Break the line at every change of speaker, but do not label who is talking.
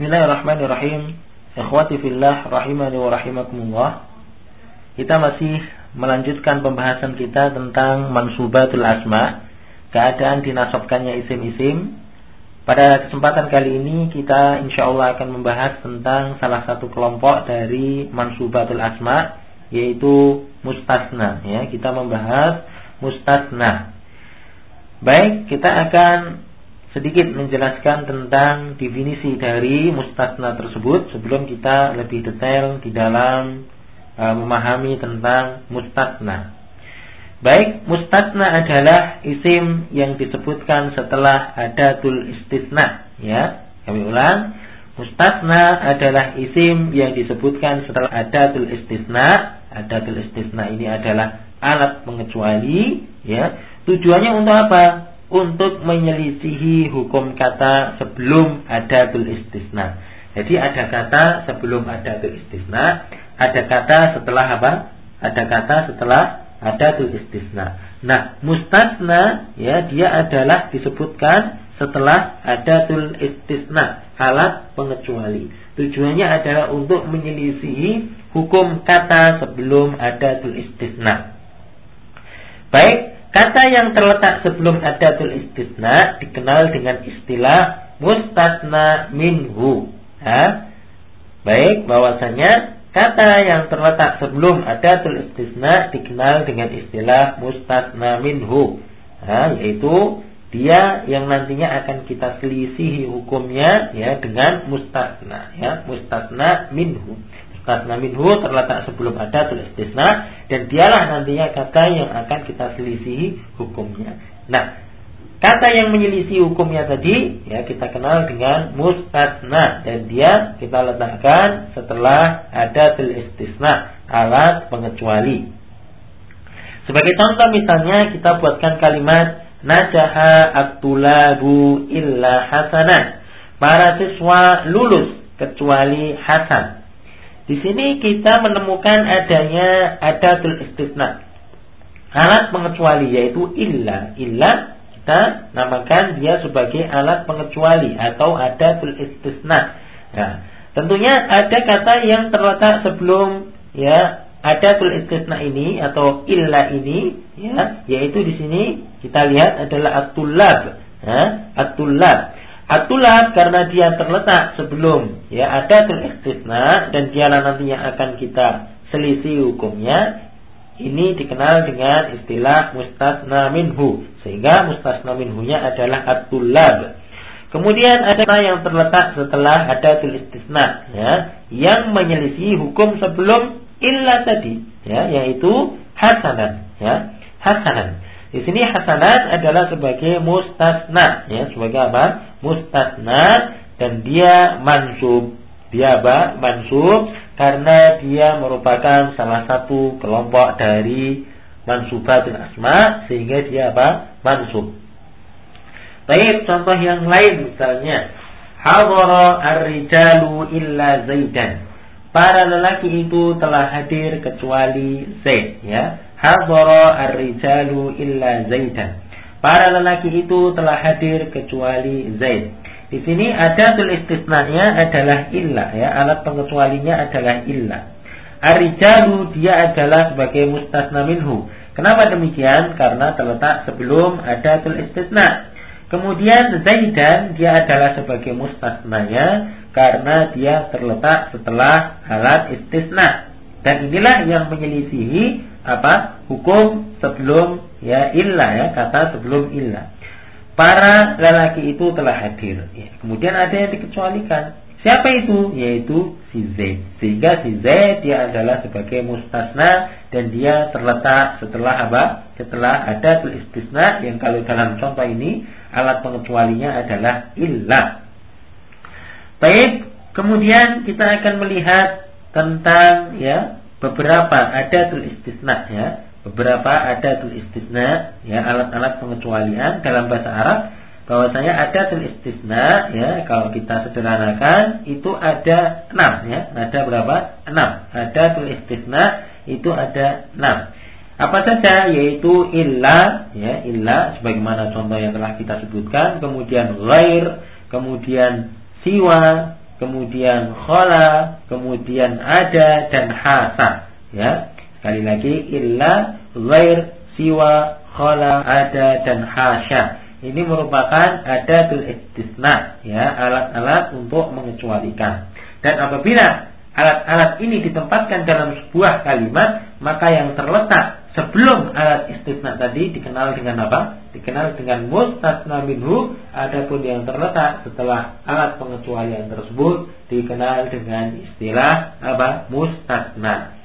Bismillahirrahmanirrahim. Ikhwati fillah rahimani wa rahimakumullah. Kita masih melanjutkan pembahasan kita tentang mansubatul asma, keadaan dinasabkannya isim-isim. Pada kesempatan kali ini kita insya Allah akan membahas tentang salah satu kelompok dari mansubatul asma yaitu mustasna ya kita membahas mustasna baik kita akan sedikit menjelaskan tentang definisi dari mustasna tersebut sebelum kita lebih detail di dalam uh, memahami tentang mustasna. Baik, mustasna adalah isim yang disebutkan setelah adatul istisna, ya. Kami ulang, mustasna adalah isim yang disebutkan setelah adatul istisna. Adatul istisna ini adalah alat pengecuali, ya. Tujuannya untuk apa? Untuk menyelisihi hukum kata sebelum ada tul istisna. Jadi ada kata sebelum ada tul istisna, ada kata setelah apa? Ada kata setelah ada tul istisna. Nah, mustasna ya dia adalah disebutkan setelah ada tul istisna, alat pengecuali. Tujuannya adalah untuk menyelisihi hukum kata sebelum ada tul istisna. Baik, Kata yang terletak sebelum adatul istisna dikenal dengan istilah mustasna minhu. Ha? Baik, bahwasanya kata yang terletak sebelum adatul istisna dikenal dengan istilah mustasna minhu. Ha? Yaitu dia yang nantinya akan kita selisihi hukumnya ya dengan mustasna ya mustasna minhu karena minhu terletak sebelum ada tulis istisna dan dialah nantinya kata yang akan kita selisihi hukumnya. Nah, kata yang menyelisih hukumnya tadi ya kita kenal dengan mustasna dan dia kita letakkan setelah ada tulis istisna alat pengecuali. Sebagai contoh misalnya kita buatkan kalimat najaha aktulabu illa hasanah. Para siswa lulus kecuali Hasan. Di sini kita menemukan adanya adatul istisna. Alat pengecuali yaitu illa. Illa kita namakan dia sebagai alat pengecuali atau adatul istisna. Nah, tentunya ada kata yang terletak sebelum ya adatul istisna ini atau illa ini ya yaitu di sini kita lihat adalah atulab. Ya. Atulah karena dia terletak sebelum ya ada istisna dan dialah nantinya akan kita selisih hukumnya. Ini dikenal dengan istilah mustasna minhu sehingga mustasna minhunya adalah atulab kemudian ada yang terletak setelah ada istisna ya yang menyelisih hukum sebelum illa tadi ya yaitu hasanan ya hasanan di sini hasanat adalah sebagai mustasna, ya, sebagai apa? Mustasna dan dia mansub. Dia apa? Mansub karena dia merupakan salah satu kelompok dari mansubatul asma sehingga dia apa? Mansub. Baik, contoh yang lain misalnya Hadara ar-rijalu illa Zaidan. Para lelaki itu telah hadir kecuali Zaid, ya hadara ar-rijalu illa Zaidan. Para lelaki itu telah hadir kecuali Zaid. Di sini ada tul istisnanya adalah illa ya, alat pengecualinya adalah illa. Ar-rijalu dia adalah sebagai mustasna minhu. Kenapa demikian? Karena terletak sebelum ada tul istisna. Kemudian Zaidan dia adalah sebagai mustasnanya karena dia terletak setelah alat istisna. Dan inilah yang menyelisihi apa? Hukum sebelum ya illa ya kata sebelum illa. Para lelaki itu telah hadir. Ya. kemudian ada yang dikecualikan. Siapa itu? Yaitu si Z. Sehingga si Z dia adalah sebagai mustasna dan dia terletak setelah apa? Setelah ada tul istisna yang kalau dalam contoh ini alat pengecualinya adalah illa. Baik kemudian kita akan melihat tentang ya beberapa ada tul istisna ya. Beberapa ada tul istisna ya alat-alat pengecualian dalam bahasa Arab bahwasanya ada tul istisna ya kalau kita sederhanakan itu ada enam ya. Ada berapa? Enam. Ada tul istisna itu ada enam. Apa saja? Yaitu illa ya illa sebagaimana contoh yang telah kita sebutkan kemudian ghair kemudian siwa kemudian khola, kemudian ada dan hasa. Ya, sekali lagi illa ghair siwa khola ada dan hasya. Ini merupakan adatul istisna, ya, alat-alat untuk mengecualikan. Dan apabila alat-alat ini ditempatkan dalam sebuah kalimat, maka yang terletak sebelum alat istisna tadi dikenal dengan apa? Dikenal dengan mustasna minhu. Adapun yang terletak setelah alat pengecualian tersebut dikenal dengan istilah apa? Mustasna.